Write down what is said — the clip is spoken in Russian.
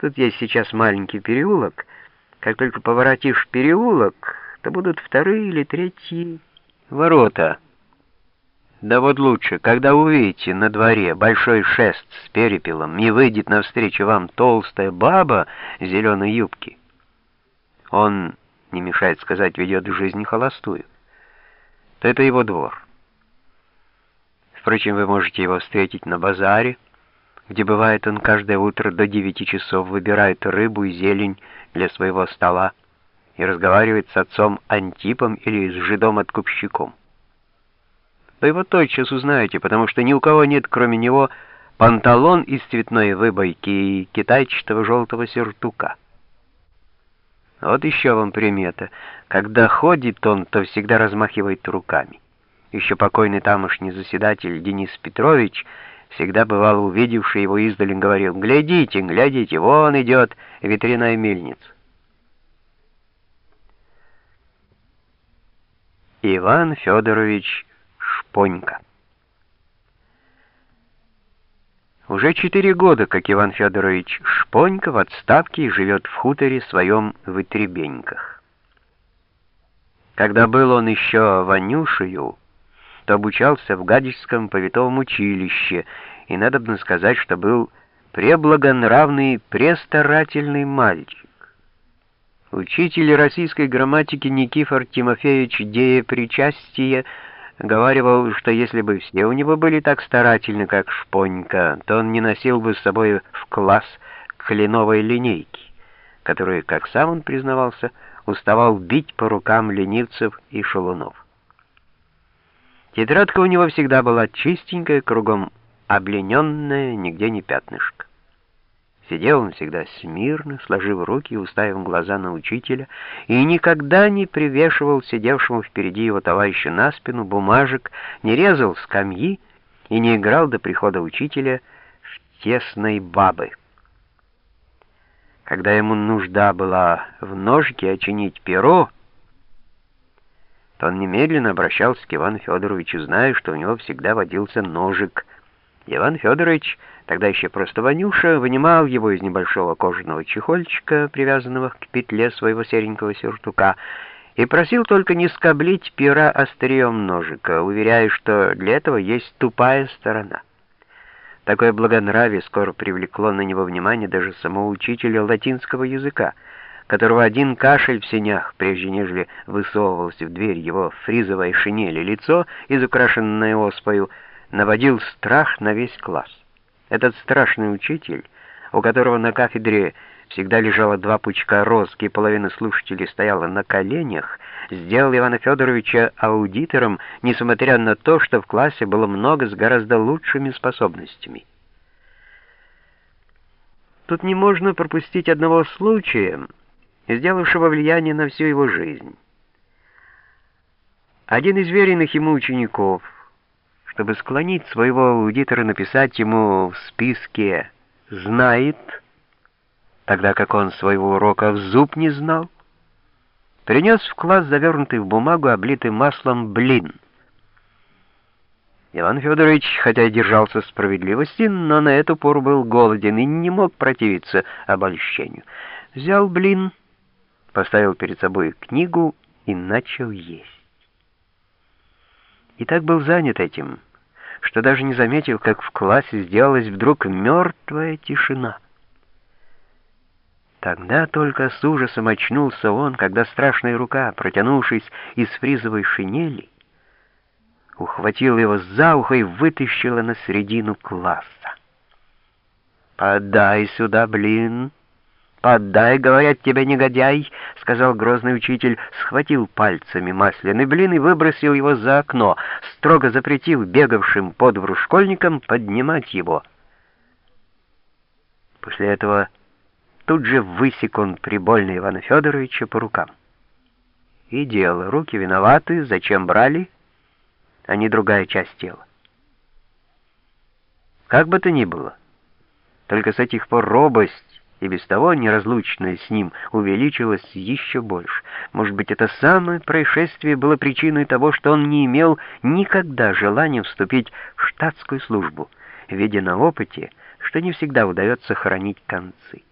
Тут есть сейчас маленький переулок. Как только поворотишь переулок, то будут вторые или третьи ворота. Да вот лучше, когда увидите на дворе большой шест с перепелом и выйдет навстречу вам толстая баба в зеленой юбке. Он, не мешает сказать, ведет жизнь холостую. То это его двор. Впрочем, вы можете его встретить на базаре, где бывает он каждое утро до девяти часов выбирает рыбу и зелень для своего стола и разговаривает с отцом Антипом или с жидом-откупщиком. Вы его тотчас узнаете, потому что ни у кого нет, кроме него, панталон из цветной выбойки и китайчатого желтого сюртука. Вот еще вам примета. Когда ходит он, то всегда размахивает руками. Еще покойный тамошний заседатель Денис Петрович — всегда бывал увидевший его издали, говорил, «Глядите, глядите, вон идет ветряная мельница». Иван Федорович Шпонька Уже четыре года, как Иван Федорович Шпонька в отставке и живет в хуторе своем в Итребеньках. Когда был он еще Ванюшею, что обучался в Гадяжском повитовом училище, и надо сказать, что был преблагонравный, престарательный мальчик. Учитель российской грамматики Никифор Тимофеевич Дея Причастие говаривал, что если бы все у него были так старательны, как Шпонька, то он не носил бы с собой в класс кленовой линейки, которую, как сам он признавался, уставал бить по рукам ленивцев и шалунов. Тетрадка у него всегда была чистенькая, кругом облененная, нигде не пятнышко. Сидел он всегда смирно, сложив руки и уставив глаза на учителя, и никогда не привешивал сидевшему впереди его товарища на спину бумажек, не резал скамьи и не играл до прихода учителя в тесной бабы. Когда ему нужда была в ножке очинить перо, то он немедленно обращался к Ивану Федоровичу, зная, что у него всегда водился ножик. Иван Федорович, тогда еще просто Ванюша, вынимал его из небольшого кожаного чехольчика, привязанного к петле своего серенького сюртука, и просил только не скоблить пера острием ножика, уверяя, что для этого есть тупая сторона. Такое благонравие скоро привлекло на него внимание даже самого учителя латинского языка — которого один кашель в сенях, прежде нежели высовывался в дверь его фризовой шинели лицо, изукрашенное оспою, наводил страх на весь класс. Этот страшный учитель, у которого на кафедре всегда лежало два пучка роз, и половина слушателей стояла на коленях, сделал Ивана Федоровича аудитором, несмотря на то, что в классе было много с гораздо лучшими способностями. Тут не можно пропустить одного случая — сделавшего влияние на всю его жизнь. Один из веренных ему учеников, чтобы склонить своего аудитора написать ему в списке «знает», тогда как он своего урока в зуб не знал, принес в класс завернутый в бумагу, облитый маслом блин. Иван Федорович, хотя и держался справедливости, но на эту пору был голоден и не мог противиться обольщению. Взял блин поставил перед собой книгу и начал есть. И так был занят этим, что даже не заметил, как в классе сделалась вдруг мертвая тишина. Тогда только с ужасом очнулся он, когда страшная рука, протянувшись из фризовой шинели, ухватила его за ухо и вытащила на середину класса. «Подай сюда, блин!» «Подай, — говорят тебе, негодяй!» — сказал грозный учитель, схватил пальцами масляный блин и выбросил его за окно, строго запретил бегавшим по двору школьникам поднимать его. После этого тут же высек он прибольно Ивана Федоровича по рукам. И дело, руки виноваты, зачем брали, а не другая часть тела. Как бы то ни было, только с этих пор робость и без того неразлучная с ним увеличилась еще больше. Может быть, это самое происшествие было причиной того, что он не имел никогда желания вступить в штатскую службу, видя на опыте, что не всегда удается хранить концы.